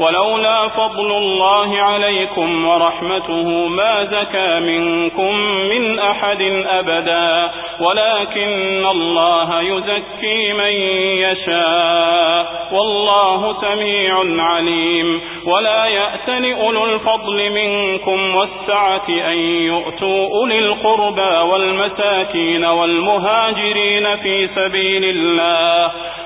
ولولا فضل الله عليكم ورحمته ما زكى منكم من أحد أبدا ولكن الله يزكي من يشاء والله سميع عليم. ولا يأتن أولو الفضل منكم والسعة أن يؤتوا أولي القربى والمساكين والمهاجرين في سبيل الله.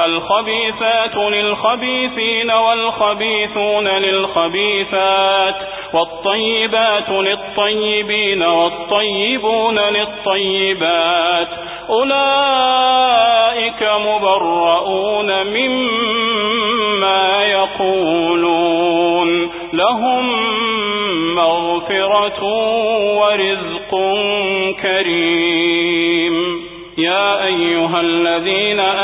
الخبيثات للخبيثين والخبيثون للخبيثات والطيبات للطيبين والطيبون للطيبات أولئك مبرؤون مما يقولون لهم مغفرة ورزق كريم يا أيها الذين آمنوا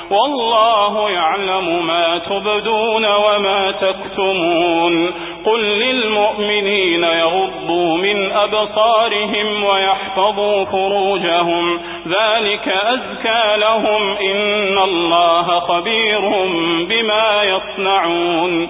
والله يعلم ما تبدون وما تكتمون. قل للمؤمنين يغضوا من أبصارهم ويحفظوا فروجهم. ذلك أزكى لهم. إن الله خبير بما يصنعون.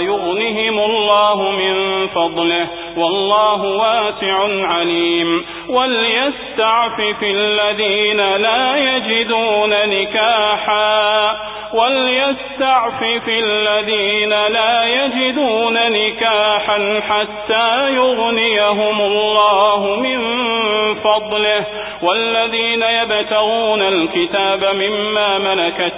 يغنهم الله من فضله والله واسع عليم وليستعفف الذين لا يجدون نكاحا وليستعفف الذين لا يجدون نكاحا حتى يغنيهم الله من فضله والذين يبتغون الكتاب مما ملكت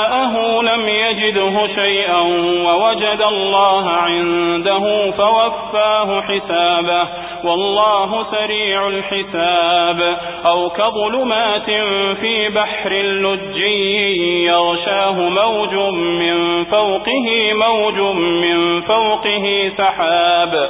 لم يجده شيئا ووجد الله عنده فوفاه حسابه والله سريع الحساب. أو كظلمات في بحر لجي يغشاه موج من فوقه موج من فوقه سحاب.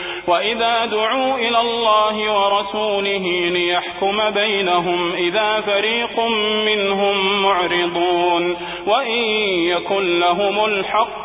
وإذا دعوا إلى الله ورسوله ليحكم بينهم إذا فريق منهم معرضون وإن يكن لهم الحق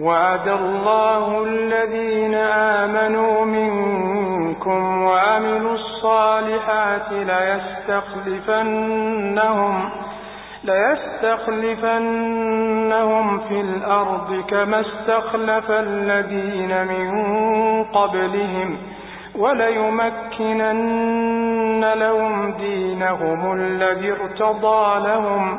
وعد الله الذين آمنوا منكم وعملوا الصالحات ليستخلفنهم ليستخلفنهم في الأرض كما استخلف الذين من قبلهم وليمكنن لهم دينهم الذي ارتضى لهم.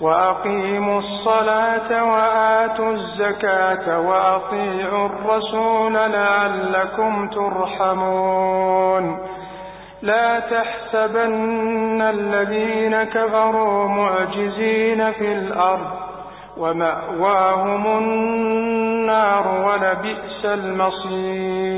وأقيموا الصلاة وآتوا الزكاة وأطيعوا الرسول لعلكم ترحمون. لا تحسبن الذين كفروا معجزين في الأرض ومأواهم النار ولبئس المصير.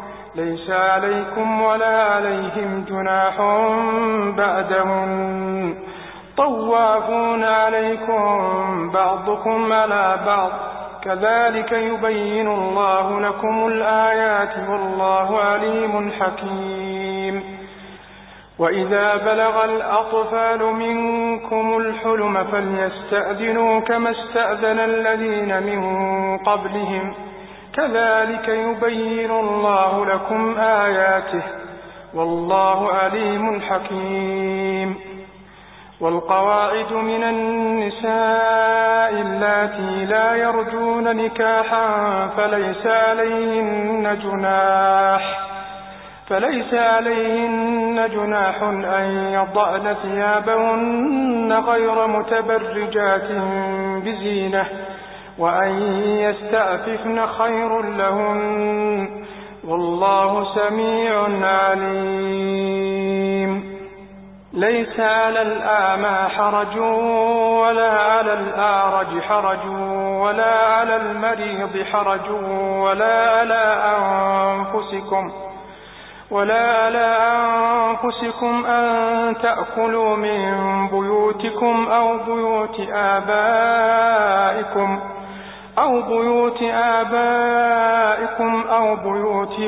ليس عليكم ولا عليهم جناح بعدهم. طوافون عليكم بعضكم على بعض. كذلك يبين الله لكم الآيات والله عليم حكيم. وإذا بلغ الأطفال منكم الحلم فليستأذنوا كما استأذن الذين من قبلهم. كذلك يبين الله لكم آياته والله عليم حكيم. والقواعد من النساء اللاتي لا يرجون نكاحا فليس عليهن جناح فليس عليهن جناح أن يضعن ثيابهن غير متبرجات بزينة وأن يستعففن خير لهن. والله سميع عليم. ليس على الأعمى حرج ولا على الأعرج حرج ولا على المريض حرج ولا على أنفسكم ولا على أنفسكم أن تأكلوا من بيوتكم أو بيوت آبائكم. أو بيوت آبائكم أو بيوت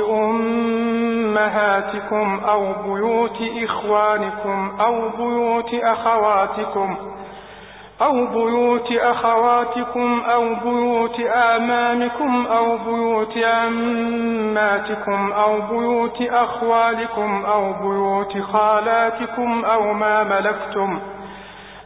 أمهاتكم أو بيوت إخوانكم أو بيوت أخواتكم أو بيوت أخواتكم أو بيوت آمامكم أو بيوت عماتكم أو بيوت أخوالكم أو بيوت خالاتكم أو ما ملكتم